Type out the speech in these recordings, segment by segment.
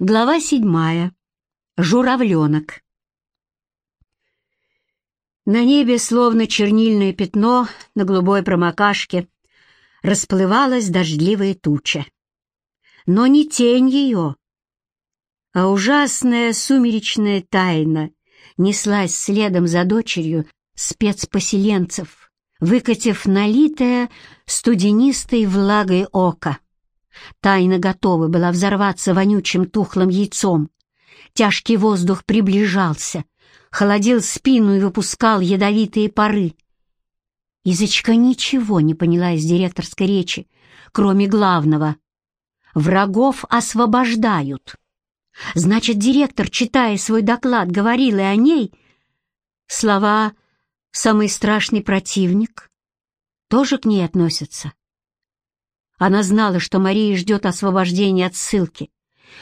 Глава седьмая. Журавленок. На небе, словно чернильное пятно на голубой промокашке, расплывалась дождливая туча. Но не тень ее, а ужасная сумеречная тайна неслась следом за дочерью спецпоселенцев, выкатив налитое студенистой влагой око. Тайна готова была взорваться вонючим тухлым яйцом. Тяжкий воздух приближался, холодил спину и выпускал ядовитые пары. Изочка ничего не поняла из директорской речи, кроме главного. Врагов освобождают. Значит, директор, читая свой доклад, говорил и о ней. Слова «самый страшный противник» тоже к ней относятся. Она знала, что Мария ждет освобождения от ссылки.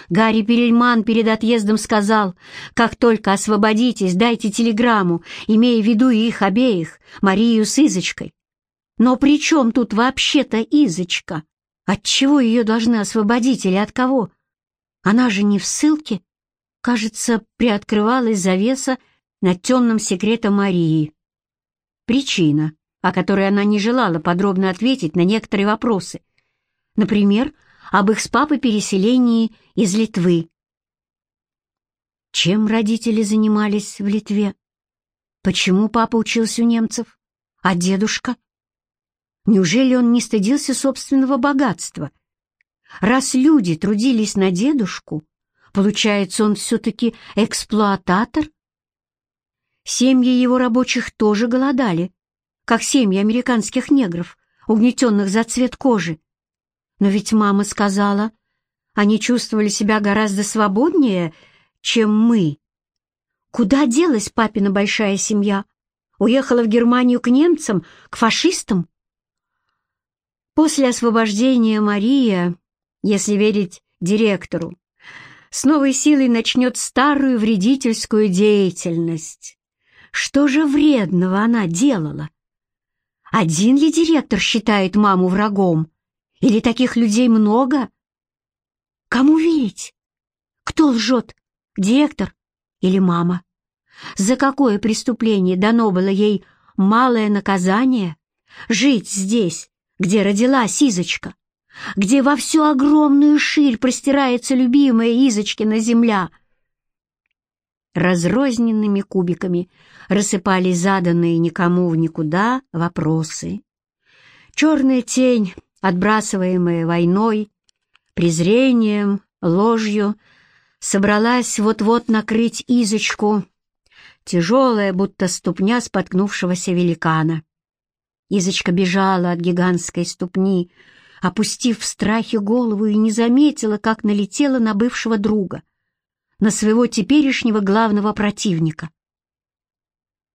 Гарри Перельман перед отъездом сказал, «Как только освободитесь, дайте телеграмму, имея в виду их обеих, Марию с Изочкой». Но при чем тут вообще-то Изочка? От чего ее должны освободить или от кого? Она же не в ссылке. Кажется, приоткрывалась завеса над темным секретом Марии. Причина, о которой она не желала подробно ответить на некоторые вопросы, Например, об их с папой переселении из Литвы. Чем родители занимались в Литве? Почему папа учился у немцев? А дедушка? Неужели он не стыдился собственного богатства? Раз люди трудились на дедушку, получается, он все-таки эксплуататор? Семьи его рабочих тоже голодали, как семьи американских негров, угнетенных за цвет кожи. Но ведь мама сказала, они чувствовали себя гораздо свободнее, чем мы. Куда делась папина большая семья? Уехала в Германию к немцам, к фашистам? После освобождения Мария, если верить директору, с новой силой начнет старую вредительскую деятельность. Что же вредного она делала? Один ли директор считает маму врагом? Или таких людей много? Кому верить? Кто лжет, директор или мама? За какое преступление дано было ей малое наказание? Жить здесь, где родилась Изочка, где во всю огромную ширь простирается любимая Изочкина земля. Разрозненными кубиками рассыпались заданные никому в никуда вопросы. Черная тень отбрасываемая войной, презрением, ложью, собралась вот-вот накрыть Изочку, тяжелая, будто ступня споткнувшегося великана. Изочка бежала от гигантской ступни, опустив в страхе голову и не заметила, как налетела на бывшего друга, на своего теперешнего главного противника.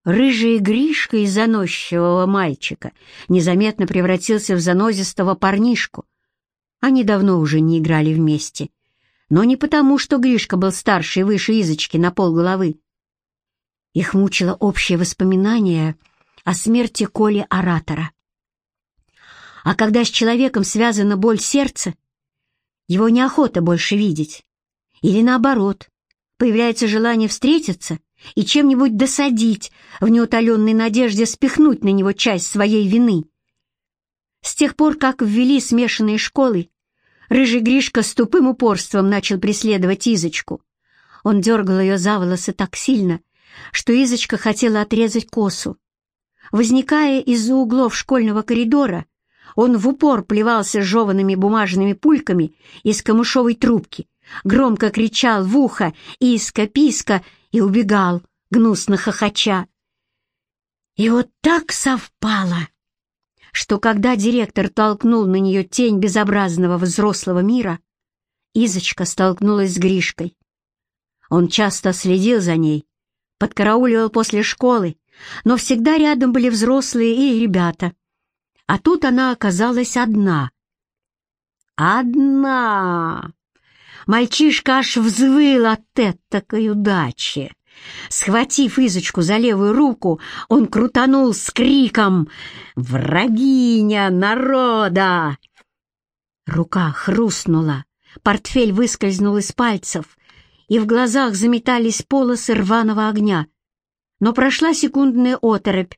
Рыжий Гришка из заносчивого мальчика незаметно превратился в занозистого парнишку. Они давно уже не играли вместе. Но не потому, что Гришка был старше и выше Изочки на полголовы. Их мучило общее воспоминание о смерти Коли Оратора. А когда с человеком связана боль сердца, его неохота больше видеть. Или наоборот, появляется желание встретиться — и чем-нибудь досадить, в неутоленной надежде спихнуть на него часть своей вины. С тех пор, как ввели смешанные школы, рыжий Гришка с тупым упорством начал преследовать Изочку. Он дергал ее за волосы так сильно, что Изочка хотела отрезать косу. Возникая из-за углов школьного коридора, он в упор плевался жеванными бумажными пульками из камышовой трубки, громко кричал в ухо «Иска-писка!» И убегал, гнусно хохоча. И вот так совпало, что когда директор толкнул на нее тень безобразного взрослого мира, Изочка столкнулась с Гришкой. Он часто следил за ней, подкарауливал после школы, но всегда рядом были взрослые и ребята. А тут она оказалась одна. Одна! Мальчишка аж взвыл от этакой удачи. Схватив Изочку за левую руку, он крутанул с криком «Врагиня народа!». Рука хрустнула, Портфель выскользнул из пальцев, и в глазах заметались полосы рваного огня. Но прошла секундная оторопь,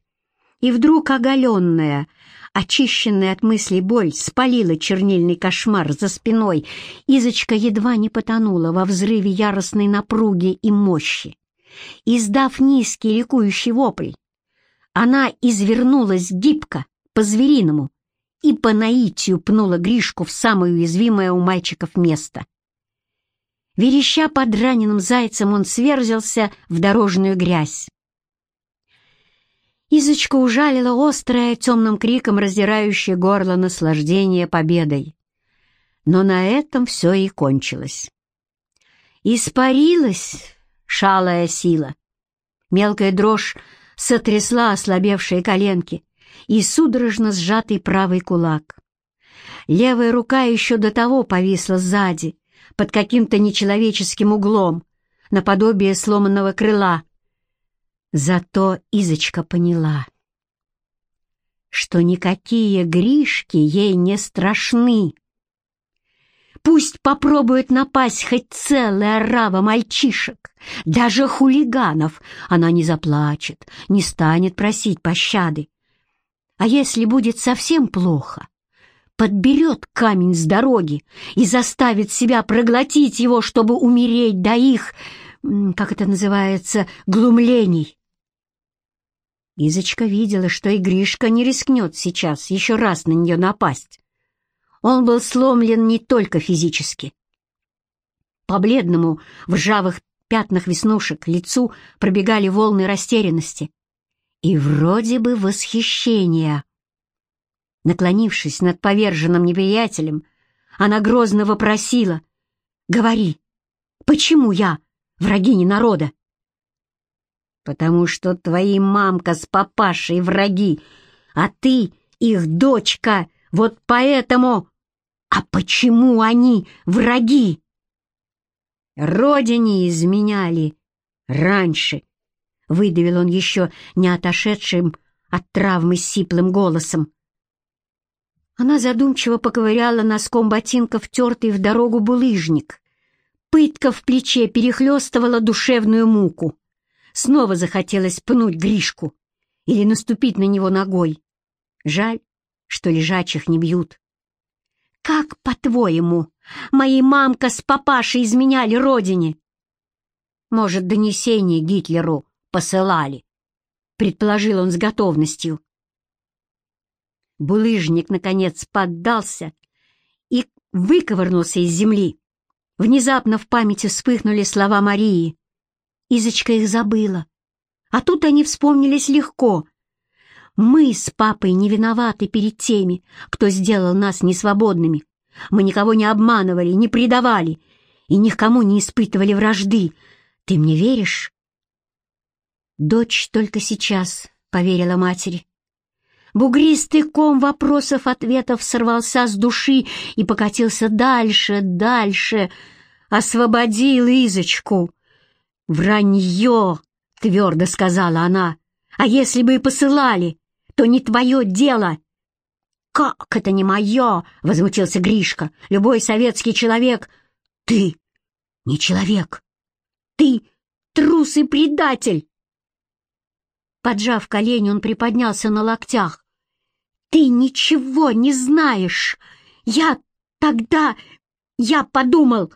и вдруг оголенная, очищенная от мыслей боль, спалила чернильный кошмар за спиной. Изочка едва не потонула во взрыве яростной напруги и мощи. Издав низкий ликующий вопль, она извернулась гибко, по-звериному, и по наитию пнула Гришку в самое уязвимое у мальчиков место. Вереща под раненым зайцем, он сверзился в дорожную грязь. Изочка ужалила острое, темным криком раздирающее горло наслаждение победой. Но на этом все и кончилось. Испарилась шалая сила. Мелкая дрожь сотрясла ослабевшие коленки и судорожно сжатый правый кулак. Левая рука еще до того повисла сзади, под каким-то нечеловеческим углом, наподобие сломанного крыла, Зато Изочка поняла, что никакие Гришки ей не страшны. Пусть попробует напасть хоть целая рава мальчишек, даже хулиганов, она не заплачет, не станет просить пощады. А если будет совсем плохо, подберет камень с дороги и заставит себя проглотить его, чтобы умереть до их, как это называется, глумлений. Изочка видела, что и Гришка не рискнет сейчас еще раз на нее напасть. Он был сломлен не только физически. По бледному, в ржавых пятнах веснушек лицу пробегали волны растерянности и вроде бы восхищения. Наклонившись над поверженным неприятелем, она грозно вопросила, «Говори, почему я врагиня народа?» Потому что твои мамка с папашей враги, а ты их дочка, вот поэтому... А почему они враги? Родине изменяли раньше, — выдавил он еще не отошедшим от травмы сиплым голосом. Она задумчиво поковыряла носком ботинка втертый в дорогу булыжник. Пытка в плече перехлестывала душевную муку. Снова захотелось пнуть Гришку или наступить на него ногой. Жаль, что лежачих не бьют. «Как, по-твоему, мои мамка с папашей изменяли родине?» «Может, донесение Гитлеру посылали?» — предположил он с готовностью. Булыжник, наконец, поддался и выковырнулся из земли. Внезапно в памяти вспыхнули слова Марии. Изочка их забыла. А тут они вспомнились легко. Мы с папой не виноваты перед теми, кто сделал нас несвободными. Мы никого не обманывали, не предавали и ни кому не испытывали вражды. Ты мне веришь? Дочь только сейчас поверила матери. Бугристый ком вопросов-ответов сорвался с души и покатился дальше, дальше. Освободил Изочку. «Вранье!» — твердо сказала она. «А если бы и посылали, то не твое дело!» «Как это не мое?» — возмутился Гришка. «Любой советский человек...» «Ты не человек! Ты трус и предатель!» Поджав колени, он приподнялся на локтях. «Ты ничего не знаешь! Я тогда... Я подумал,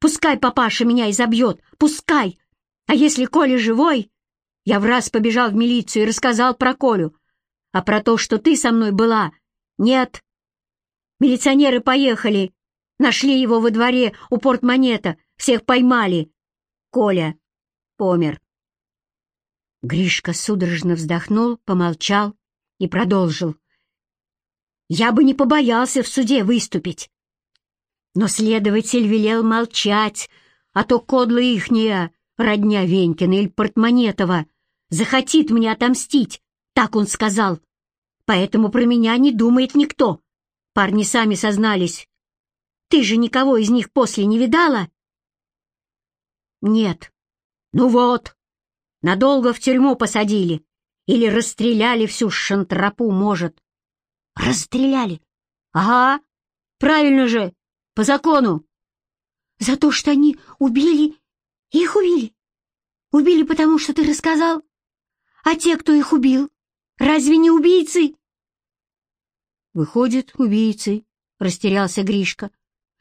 пускай папаша меня изобьет, пускай, а если Коля живой? Я в раз побежал в милицию и рассказал про Колю. А про то, что ты со мной была, нет. Милиционеры поехали, нашли его во дворе у портмонета, всех поймали. Коля помер. Гришка судорожно вздохнул, помолчал и продолжил. Я бы не побоялся в суде выступить. Но следователь велел молчать, а то кодла ихняя родня Венькина или Портмонетова, захотит мне отомстить, так он сказал. Поэтому про меня не думает никто. Парни сами сознались. Ты же никого из них после не видала? Нет. Ну вот, надолго в тюрьму посадили. Или расстреляли всю шантропу, может. Расстреляли? Ага, правильно же, по закону. За то, что они убили... Их убили? Убили, потому что ты рассказал? А те, кто их убил, разве не убийцы? Выходит, убийцы, растерялся Гришка.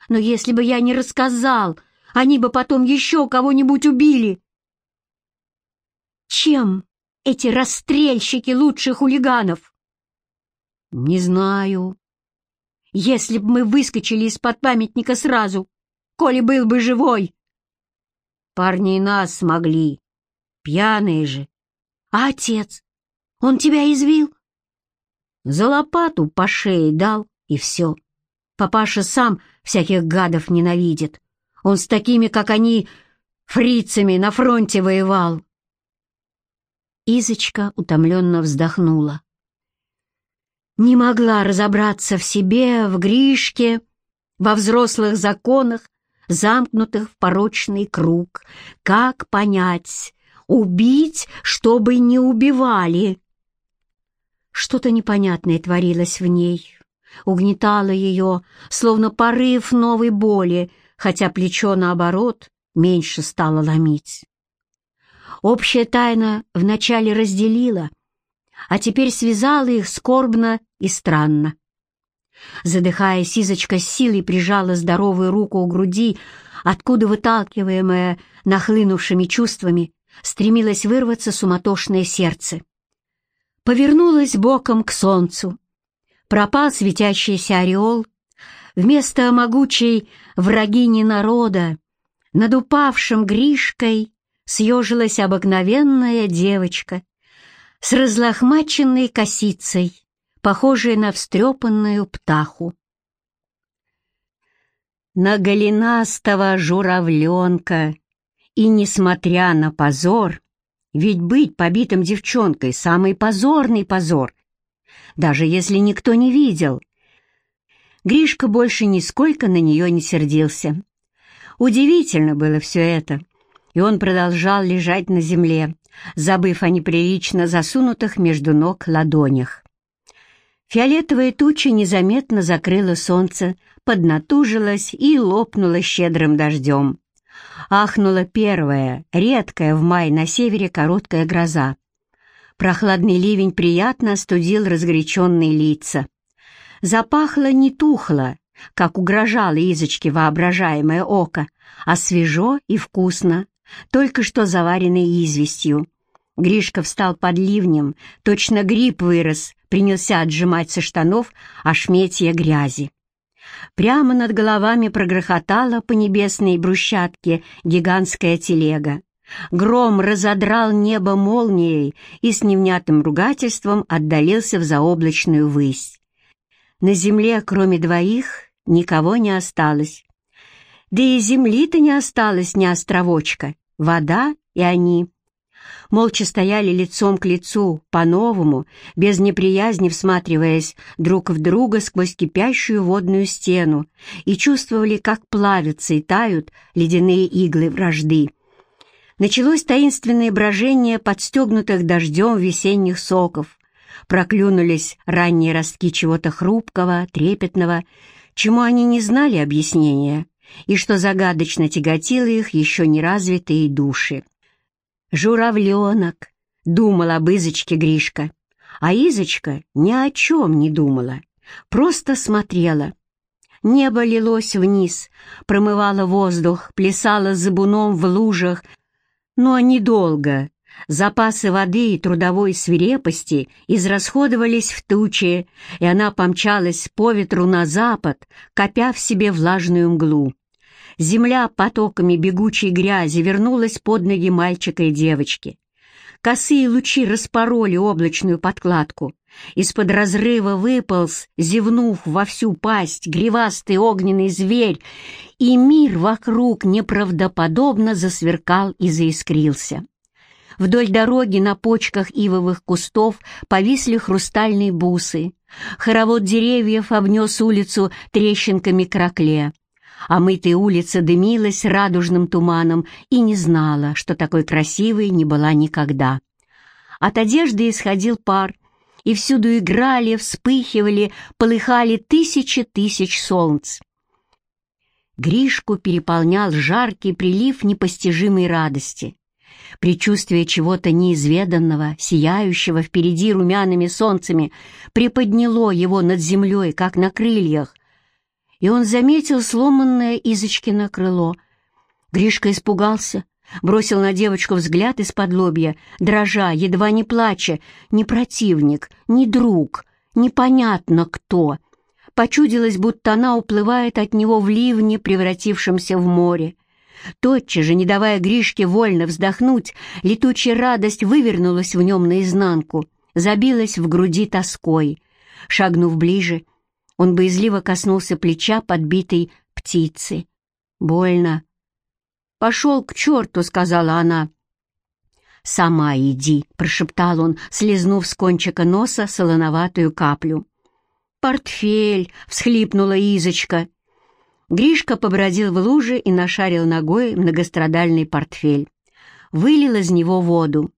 Но если бы я не рассказал, они бы потом еще кого-нибудь убили. Чем эти расстрельщики лучше хулиганов? Не знаю. Если бы мы выскочили из-под памятника сразу, коли был бы живой. Парни и нас смогли. Пьяные же. А отец? Он тебя извил? За лопату по шее дал, и все. Папаша сам всяких гадов ненавидит. Он с такими, как они, фрицами на фронте воевал. Изочка утомленно вздохнула. Не могла разобраться в себе, в Гришке, во взрослых законах, замкнутых в порочный круг. Как понять? Убить, чтобы не убивали? Что-то непонятное творилось в ней, угнетало ее, словно порыв новой боли, хотя плечо, наоборот, меньше стало ломить. Общая тайна вначале разделила, а теперь связала их скорбно и странно. Задыхаясь, Сизочка с силой прижала здоровую руку у груди, откуда, выталкиваемая нахлынувшими чувствами, стремилось вырваться суматошное сердце. Повернулась боком к солнцу. Пропал светящийся ореол. Вместо могучей врагини народа над упавшим Гришкой съежилась обыкновенная девочка с разлохмаченной косицей, похожая на встрепанную птаху. На голенастого журавленка, и, несмотря на позор, ведь быть побитым девчонкой — самый позорный позор, даже если никто не видел. Гришка больше нисколько на нее не сердился. Удивительно было все это, и он продолжал лежать на земле, забыв о неприлично засунутых между ног ладонях. Фиолетовая туча незаметно закрыла солнце, поднатужилась и лопнула щедрым дождем. Ахнула первая, редкая в мае на севере короткая гроза. Прохладный ливень приятно остудил разгоряченные лица. Запахло не тухло, как угрожало Изочке воображаемое око, а свежо и вкусно, только что заваренной известью. Гришка встал под ливнем, точно гриб вырос, принялся отжимать со штанов ошметья грязи. Прямо над головами прогрохотала по небесной брусчатке гигантская телега. Гром разодрал небо молнией и с невнятным ругательством отдалился в заоблачную высь. На земле, кроме двоих, никого не осталось. Да и земли-то не осталось ни островочка, вода и они молча стояли лицом к лицу, по-новому, без неприязни всматриваясь друг в друга сквозь кипящую водную стену и чувствовали, как плавятся и тают ледяные иглы вражды. Началось таинственное брожение подстегнутых дождем весенних соков. Проклюнулись ранние ростки чего-то хрупкого, трепетного, чему они не знали объяснения, и что загадочно тяготило их еще неразвитые души. «Журавленок!» — думал об Изочке Гришка. А Изочка ни о чем не думала, просто смотрела. Небо лилось вниз, промывало воздух, плясало забуном в лужах, но недолго. Запасы воды и трудовой свирепости израсходовались в тучи, и она помчалась по ветру на запад, копя в себе влажную мглу. Земля потоками бегучей грязи вернулась под ноги мальчика и девочки. Косые лучи распороли облачную подкладку. Из-под разрыва выполз, зевнув во всю пасть, гривастый огненный зверь, и мир вокруг неправдоподобно засверкал и заискрился. Вдоль дороги на почках ивовых кустов повисли хрустальные бусы. Хоровод деревьев обнес улицу трещинками кракле а мытая улица дымилась радужным туманом и не знала, что такой красивой не была никогда. От одежды исходил пар, и всюду играли, вспыхивали, полыхали тысячи тысяч солнц. Гришку переполнял жаркий прилив непостижимой радости. Предчувствие чего-то неизведанного, сияющего впереди румяными солнцами, приподняло его над землей, как на крыльях, и он заметил сломанное Изочкино крыло. Гришка испугался, бросил на девочку взгляд из-под лобья, дрожа, едва не плача, ни противник, ни друг, непонятно кто. Почудилось, будто она уплывает от него в ливне, превратившемся в море. Тотчас же, не давая Гришке вольно вздохнуть, летучая радость вывернулась в нем наизнанку, забилась в груди тоской. Шагнув ближе, он боязливо коснулся плеча подбитой птицы. «Больно». «Пошел к черту», — сказала она. «Сама иди», — прошептал он, слезнув с кончика носа солоноватую каплю. «Портфель!» — всхлипнула Изочка. Гришка побродил в луже и нашарил ногой многострадальный портфель. Вылил из него воду.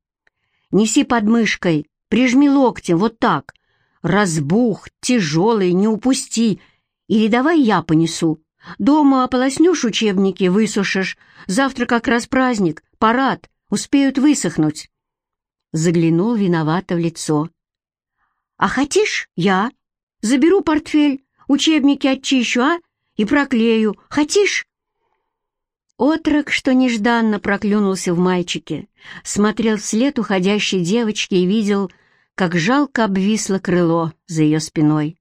«Неси под мышкой, прижми локтем, вот так. Разбух, тяжелый, не упусти. Или давай я понесу. Дома ополоснешь учебники, высушишь. Завтра как раз праздник, парад, успеют высохнуть». Заглянул виновато в лицо. «А хотишь, я? Заберу портфель, учебники очищу, а? и проклею. Хотишь?» Отрок, что нежданно проклюнулся в мальчике, смотрел вслед уходящей девочки и видел, как жалко обвисло крыло за ее спиной.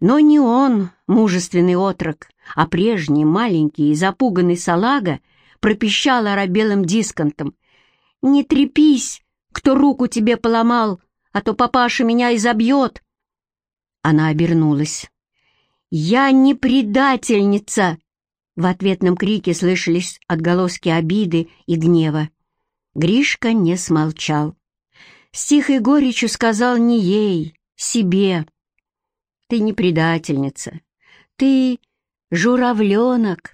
Но не он, мужественный отрок, а прежний, маленький и запуганный салага пропищал оробелым дисконтом. «Не трепись, кто руку тебе поломал, а то папаша меня изобьет!» Она обернулась. «Я не предательница!» В ответном крике слышались отголоски обиды и гнева. Гришка не смолчал. С тихой горечью сказал не ей, себе. «Ты не предательница. Ты журавленок,